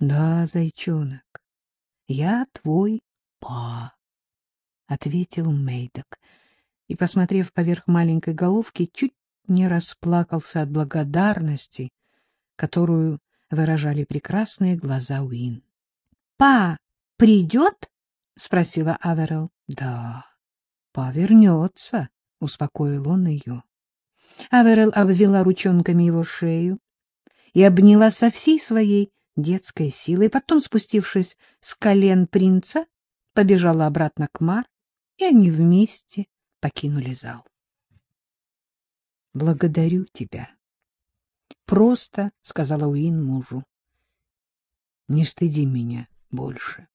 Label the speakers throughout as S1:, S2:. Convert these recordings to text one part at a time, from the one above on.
S1: — Да, зайчонок, я твой па, — ответил Мейдок, и, посмотрев поверх маленькой головки, чуть не расплакался от благодарности, которую выражали прекрасные глаза Уин. — Па придет? — спросила Аверел. — Да, па вернется, — успокоил он ее. Аверел обвела ручонками его шею и обняла со всей своей детской силой, потом, спустившись с колен принца, побежала обратно к Мар, и они вместе покинули зал. — Благодарю тебя. — Просто, — сказала Уин мужу. — Не стыди меня больше.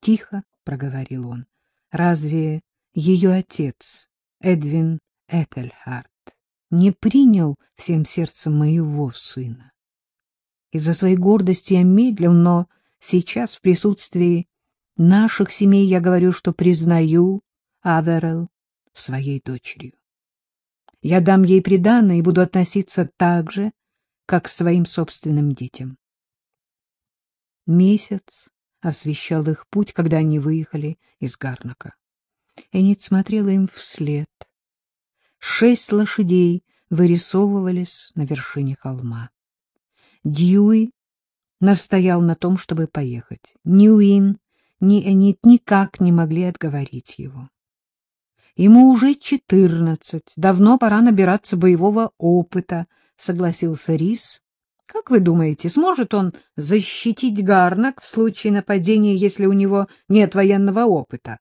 S1: Тихо проговорил он. — Разве ее отец, Эдвин Этельхард, не принял всем сердцем моего сына? Из-за своей гордости я медлил, но сейчас в присутствии наших семей я говорю, что признаю Аверел своей дочерью. Я дам ей приданое и буду относиться так же, как к своим собственным детям. Месяц освещал их путь, когда они выехали из Гарнака. Энит смотрела им вслед. Шесть лошадей вырисовывались на вершине холма. Дьюи настоял на том, чтобы поехать. Ни Уин, ни Энит никак не могли отговорить его. Ему уже четырнадцать, давно пора набираться боевого опыта, — согласился Рис. — Как вы думаете, сможет он защитить Гарнак в случае нападения, если у него нет военного опыта?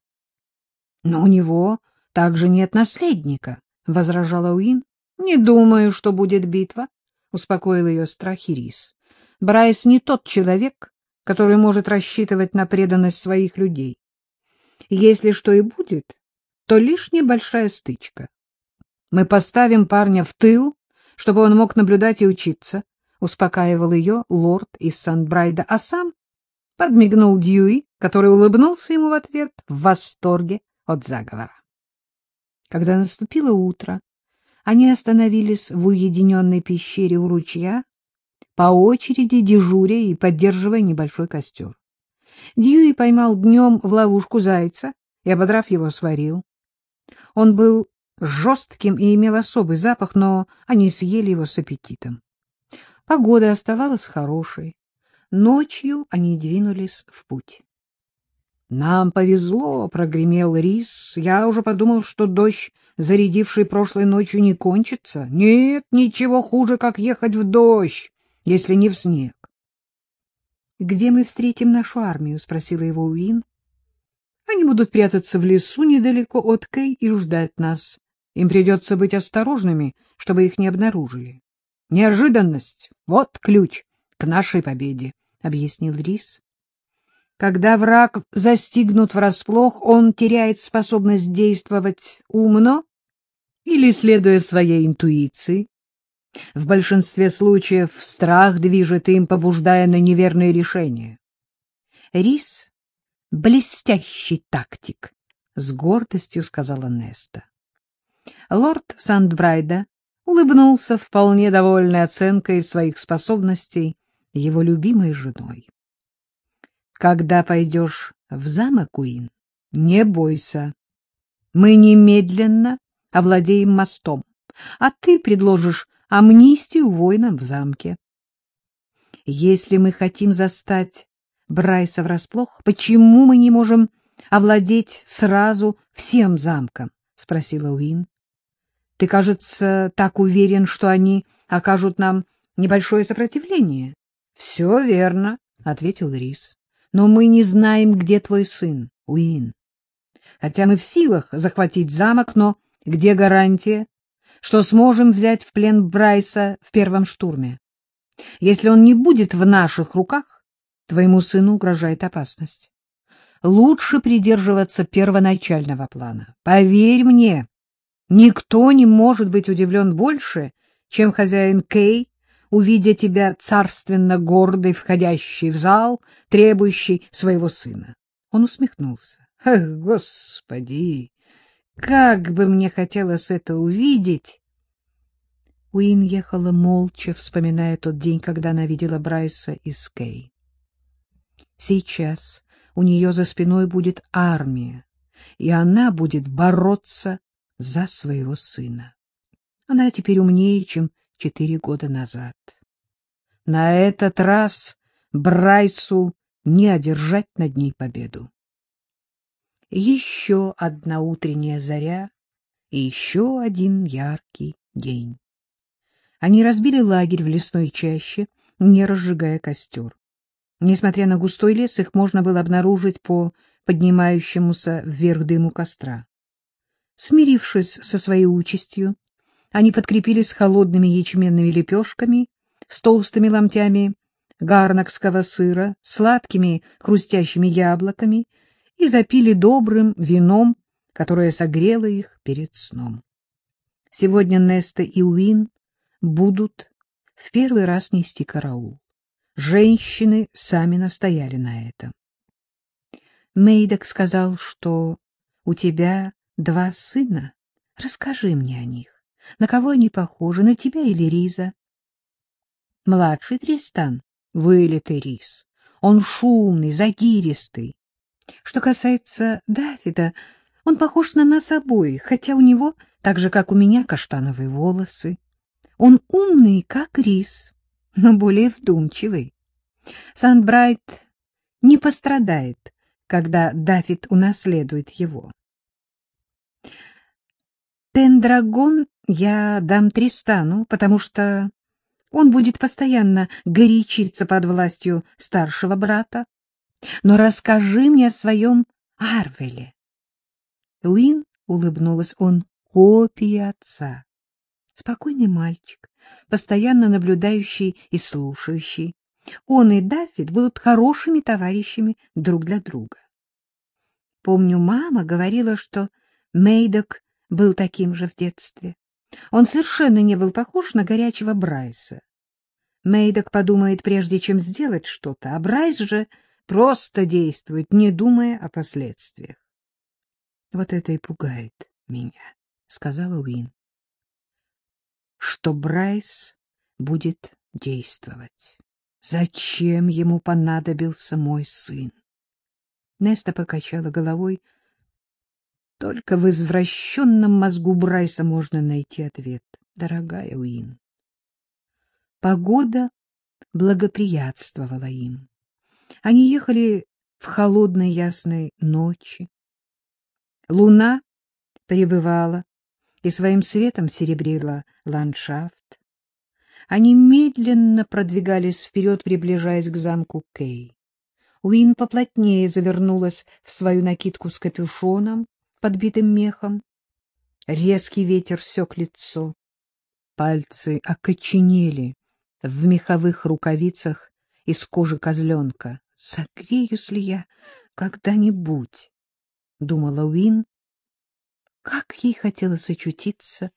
S1: — Но у него также нет наследника, — возражала Уин. — Не думаю, что будет битва, — успокоил ее страхи Рис. — Брайс не тот человек, который может рассчитывать на преданность своих людей. Если что и будет, то лишь небольшая стычка. Мы поставим парня в тыл, чтобы он мог наблюдать и учиться, — успокаивал ее лорд из Сандбрайда, а сам подмигнул Дьюи, который улыбнулся ему в ответ в восторге от заговора. Когда наступило утро, они остановились в уединенной пещере у ручья, по очереди дежуря и поддерживая небольшой костер. Дьюи поймал днем в ловушку зайца и, ободрав его, сварил. Он был жестким и имел особый запах, но они съели его с аппетитом. Погода оставалась хорошей. Ночью они двинулись в путь. — Нам повезло, — прогремел рис. Я уже подумал, что дождь, зарядивший прошлой ночью, не кончится. Нет, ничего хуже, как ехать в дождь, если не в снег. — Где мы встретим нашу армию? — спросила его Уин. Они будут прятаться в лесу недалеко от Кей и ждать нас. Им придется быть осторожными, чтобы их не обнаружили. Неожиданность — вот ключ к нашей победе, — объяснил Рис. Когда враг застигнут врасплох, он теряет способность действовать умно или следуя своей интуиции. В большинстве случаев страх движет им, побуждая на неверные решения. Рис блестящий тактик, — с гордостью сказала Неста. Лорд Сандбрайда улыбнулся, вполне довольной оценкой своих способностей его любимой женой. — Когда пойдешь в замок, Уин, не бойся. Мы немедленно овладеем мостом, а ты предложишь амнистию воинам в замке. Если мы хотим застать Брайса врасплох. — Почему мы не можем овладеть сразу всем замком? — спросила Уин. — Ты, кажется, так уверен, что они окажут нам небольшое сопротивление. — Все верно, — ответил Рис. — Но мы не знаем, где твой сын, Уин. Хотя мы в силах захватить замок, но где гарантия, что сможем взять в плен Брайса в первом штурме? Если он не будет в наших руках, Твоему сыну угрожает опасность. Лучше придерживаться первоначального плана. Поверь мне, никто не может быть удивлен больше, чем хозяин Кей, увидя тебя царственно гордой, входящей в зал, требующий своего сына. Он усмехнулся. Эх, господи, как бы мне хотелось это увидеть! Уин ехала молча, вспоминая тот день, когда она видела Брайса из Кей. Сейчас у нее за спиной будет армия, и она будет бороться за своего сына. Она теперь умнее, чем четыре года назад. На этот раз Брайсу не одержать над ней победу. Еще одна утренняя заря и еще один яркий день. Они разбили лагерь в лесной чаще, не разжигая костер. Несмотря на густой лес, их можно было обнаружить по поднимающемуся вверх дыму костра. Смирившись со своей участью, они подкрепились холодными ячменными лепешками с толстыми ломтями гарнакского сыра, сладкими хрустящими яблоками и запили добрым вином, которое согрело их перед сном. Сегодня Неста и Уин будут в первый раз нести караул. Женщины сами настояли на этом. Мейдок сказал, что у тебя два сына. Расскажи мне о них. На кого они похожи, на тебя или Риза? Младший Тристан — вылитый рис. Он шумный, загиристый. Что касается Дафида, он похож на нас обоих, хотя у него, так же, как у меня, каштановые волосы. Он умный, как рис, но более вдумчивый. Сандбрайт не пострадает, когда Дафид унаследует его. Пендрагон я дам Тристану, потому что он будет постоянно горячиться под властью старшего брата. Но расскажи мне о своем Арвеле. Уин улыбнулась, он копия отца. Спокойный мальчик, постоянно наблюдающий и слушающий. Он и Даффид будут хорошими товарищами друг для друга. Помню, мама говорила, что Мейдок был таким же в детстве. Он совершенно не был похож на горячего Брайса. Мейдок подумает, прежде чем сделать что-то, а Брайс же просто действует, не думая о последствиях. — Вот это и пугает меня, — сказала Уин. — Что Брайс будет действовать. Зачем ему понадобился мой сын? Неста покачала головой. Только в извращенном мозгу Брайса можно найти ответ, дорогая Уин. Погода благоприятствовала им. Они ехали в холодной ясной ночи. Луна пребывала и своим светом серебрила ландшафт. Они медленно продвигались вперед, приближаясь к замку Кей. Уин поплотнее завернулась в свою накидку с капюшоном, подбитым мехом. Резкий ветер сёк лицо. Пальцы окоченели в меховых рукавицах из кожи козленка. «Согреюсь ли я когда-нибудь?» — думала Уин. Как ей хотелось очутиться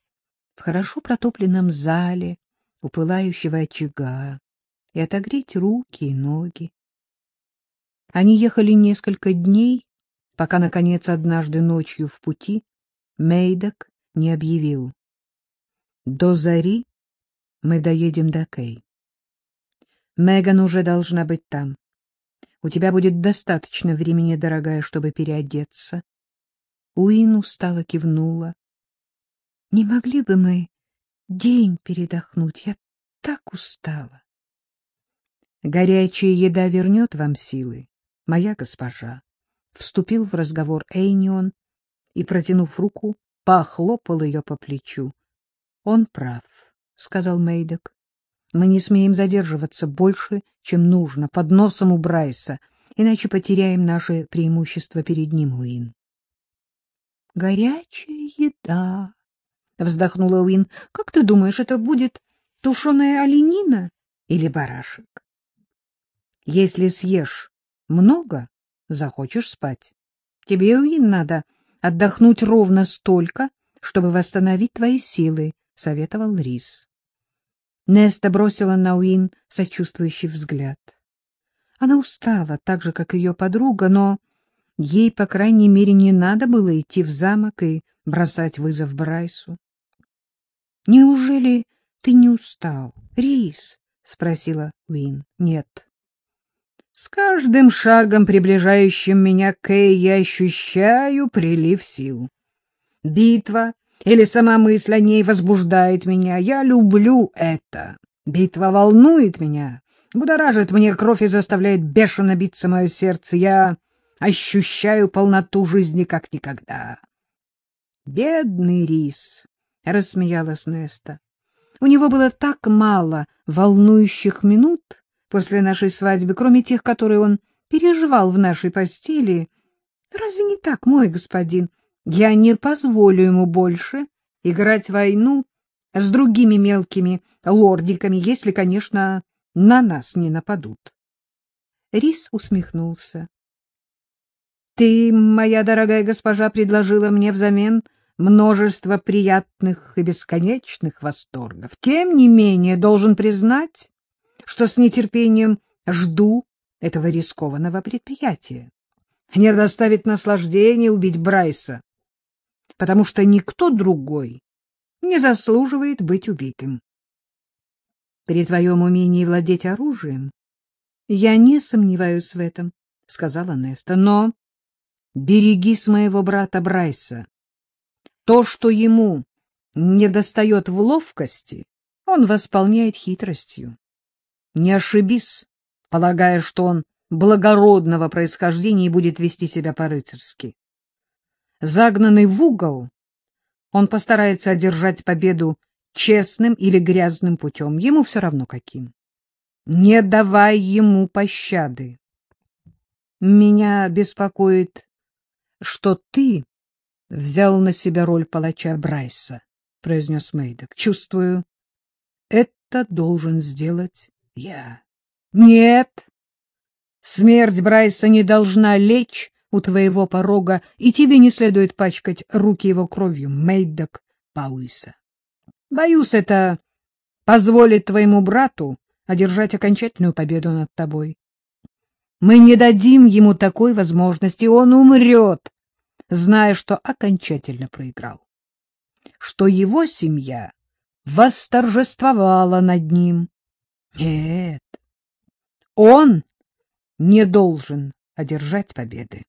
S1: в хорошо протопленном зале, у пылающего очага и отогреть руки и ноги. Они ехали несколько дней, пока, наконец, однажды ночью в пути Мейдок не объявил. До зари мы доедем до Кей. Меган уже должна быть там. У тебя будет достаточно времени, дорогая, чтобы переодеться. Уин устало кивнула. — Не могли бы мы день передохнуть. Я так устала. Горячая еда вернет вам силы, моя госпожа. Вступил в разговор Эйнион и, протянув руку, похлопал ее по плечу. — Он прав, — сказал Мейдок. — Мы не смеем задерживаться больше, чем нужно, под носом у Брайса, иначе потеряем наше преимущество перед ним, Уин. — Горячая еда, вздохнула Уин. — Как ты думаешь, это будет тушеная оленина или барашек? — Если съешь много, захочешь спать. Тебе, Уин, надо отдохнуть ровно столько, чтобы восстановить твои силы, — советовал Рис. Неста бросила на Уин сочувствующий взгляд. Она устала, так же, как ее подруга, но ей, по крайней мере, не надо было идти в замок и бросать вызов Брайсу. — Неужели ты не устал, Рис? — спросила Уин. — Нет. С каждым шагом, приближающим меня к Кэй, я ощущаю прилив сил. Битва или сама мысль о ней возбуждает меня. Я люблю это. Битва волнует меня, будоражит мне кровь и заставляет бешено биться мое сердце. Я ощущаю полноту жизни как никогда. Бедный рис, — рассмеялась Неста. У него было так мало волнующих минут после нашей свадьбы, кроме тех, которые он переживал в нашей постели. Разве не так, мой господин? Я не позволю ему больше играть войну с другими мелкими лордиками, если, конечно, на нас не нападут. Рис усмехнулся. — Ты, моя дорогая госпожа, предложила мне взамен множество приятных и бесконечных восторгов. Тем не менее, должен признать, что с нетерпением жду этого рискованного предприятия. Мне доставит наслаждение убить Брайса, потому что никто другой не заслуживает быть убитым. При твоем умении владеть оружием я не сомневаюсь в этом, — сказала Неста, — но берегись моего брата Брайса. То, что ему недостает в ловкости, он восполняет хитростью. Не ошибись, полагая, что он благородного происхождения и будет вести себя по-рыцарски. Загнанный в угол, он постарается одержать победу честным или грязным путем, ему все равно каким. Не давай ему пощады. Меня беспокоит, что ты взял на себя роль палача Брайса, — произнес Мейдок. — Чувствую, это должен сделать я. — Нет, смерть Брайса не должна лечь у твоего порога, и тебе не следует пачкать руки его кровью, Мейдок Пауиса. Боюсь, это позволит твоему брату одержать окончательную победу над тобой. Мы не дадим ему такой возможности, он умрет, зная, что окончательно проиграл, что его семья восторжествовала над ним. Нет, он не должен одержать победы.